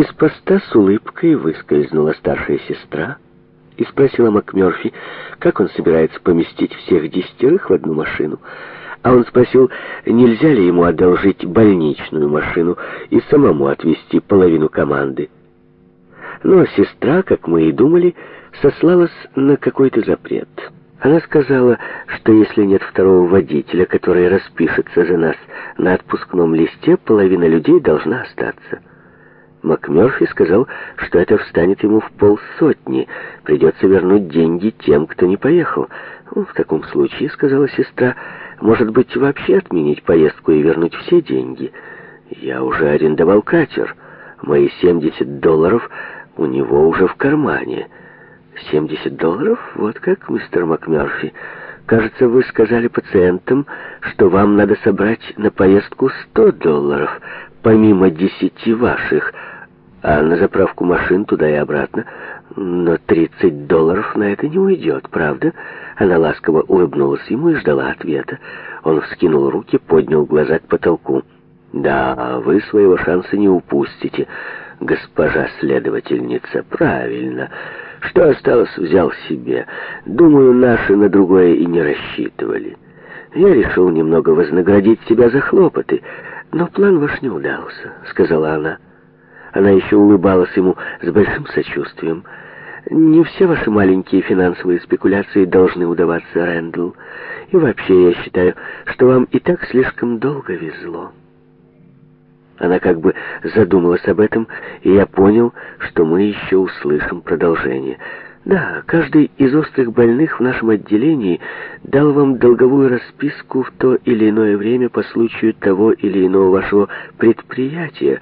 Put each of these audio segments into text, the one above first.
Из поста с улыбкой выскользнула старшая сестра и спросила МакМёрфи, как он собирается поместить всех десятерых в одну машину. А он спросил, нельзя ли ему одолжить больничную машину и самому отвезти половину команды. Но сестра, как мы и думали, сослалась на какой-то запрет. Она сказала, что если нет второго водителя, который распишется за нас на отпускном листе, половина людей должна остаться. МакМёрфи сказал, что это встанет ему в полсотни. Придется вернуть деньги тем, кто не поехал. Ну, «В таком случае, — сказала сестра, — может быть, вообще отменить поездку и вернуть все деньги? Я уже арендовал катер. Мои 70 долларов у него уже в кармане». «70 долларов? Вот как, мистер МакМёрфи. Кажется, вы сказали пациентам, что вам надо собрать на поездку 100 долларов, помимо десяти ваших а на заправку машин туда и обратно. Но 30 долларов на это не уйдет, правда?» Она ласково улыбнулась ему и ждала ответа. Он вскинул руки, поднял глаза к потолку. «Да, вы своего шанса не упустите, госпожа следовательница, правильно. Что осталось, взял себе. Думаю, наши на другое и не рассчитывали. Я решил немного вознаградить себя за хлопоты, но план ваш не удался», — сказала она. Она еще улыбалась ему с большим сочувствием. «Не все ваши маленькие финансовые спекуляции должны удаваться, Рэндл. И вообще, я считаю, что вам и так слишком долго везло». Она как бы задумалась об этом, и я понял, что мы еще услышим продолжение. «Да, каждый из острых больных в нашем отделении дал вам долговую расписку в то или иное время по случаю того или иного вашего предприятия,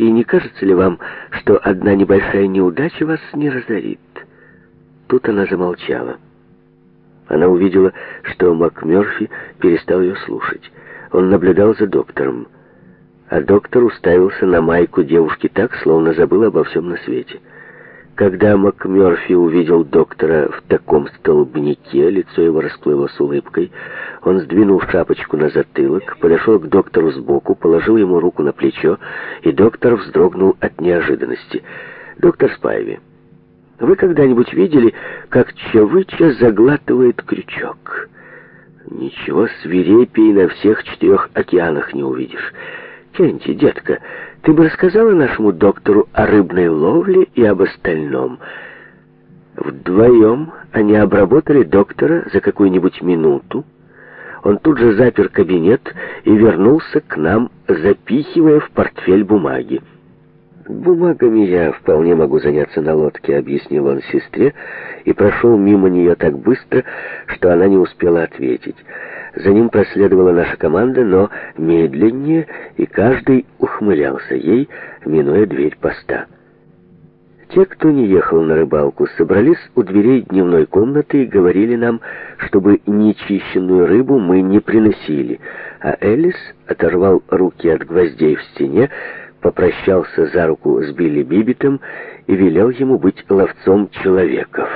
и не кажется ли вам, что одна небольшая неудача вас не разорит?» Тут она замолчала. Она увидела, что МакМёрфи перестал ее слушать. Он наблюдал за доктором. А доктор уставился на майку девушки так, словно забыл обо всем на свете. Когда МакМёрфи увидел доктора в таком столбнике, лицо его расплылось улыбкой. Он сдвинул шапочку на затылок, подошел к доктору сбоку, положил ему руку на плечо, и доктор вздрогнул от неожиданности. «Доктор Спайви, вы когда-нибудь видели, как Чавыча заглатывает крючок?» «Ничего свирепей на всех четырех океанах не увидишь». Кенти, детка, ты бы рассказала нашему доктору о рыбной ловле и об остальном. Вдвоем они обработали доктора за какую-нибудь минуту. Он тут же запер кабинет и вернулся к нам, запихивая в портфель бумаги. «Бумагами я вполне могу заняться на лодке», — объяснил он сестре, и прошел мимо нее так быстро, что она не успела ответить. За ним проследовала наша команда, но медленнее, и каждый ухмылялся ей, минуя дверь поста. Те, кто не ехал на рыбалку, собрались у дверей дневной комнаты и говорили нам, чтобы нечищенную рыбу мы не приносили, а Элис оторвал руки от гвоздей в стене, попрощался за руку с Билли Бибитом и велел ему быть ловцом человеков.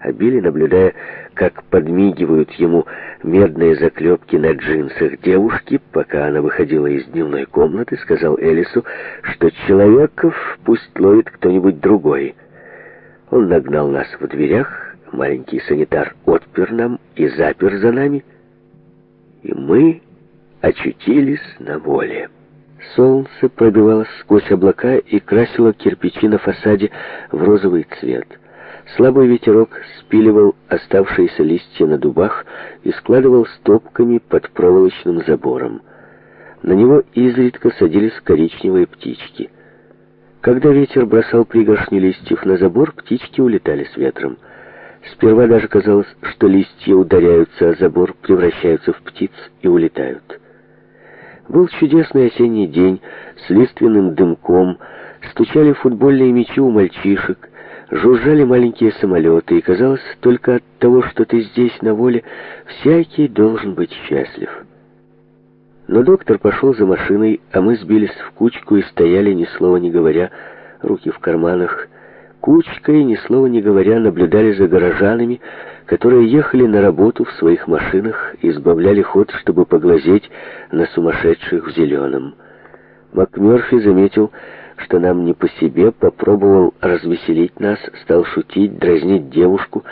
А Билли, наблюдая, как подмигивают ему медные заклепки на джинсах девушки, пока она выходила из дневной комнаты, сказал Элису, что человеков пусть ловит кто-нибудь другой. Он нагнал нас в дверях, маленький санитар отпер нам и запер за нами, и мы очутились на воле. Солнце пробивалось сквозь облака и красило кирпичи на фасаде в розовый цвет. Слабый ветерок спиливал оставшиеся листья на дубах и складывал стопками под проволочным забором. На него изредка садились коричневые птички. Когда ветер бросал пригоршни листьев на забор, птички улетали с ветром. Сперва даже казалось, что листья ударяются о забор, превращаются в птиц и улетают. Был чудесный осенний день с лиственным дымком, стучали футбольные мячи у мальчишек, жужжали маленькие самолеты, и казалось, только от того, что ты здесь на воле, всякий должен быть счастлив. Но доктор пошел за машиной, а мы сбились в кучку и стояли, ни слова не говоря, руки в карманах, кучкой, ни слова не говоря, наблюдали за горожанами, которые ехали на работу в своих машинах и сбавляли ход, чтобы поглазеть на сумасшедших в зеленом. МакМёрфи заметил, что нам не по себе, попробовал развеселить нас, стал шутить, дразнить девушку,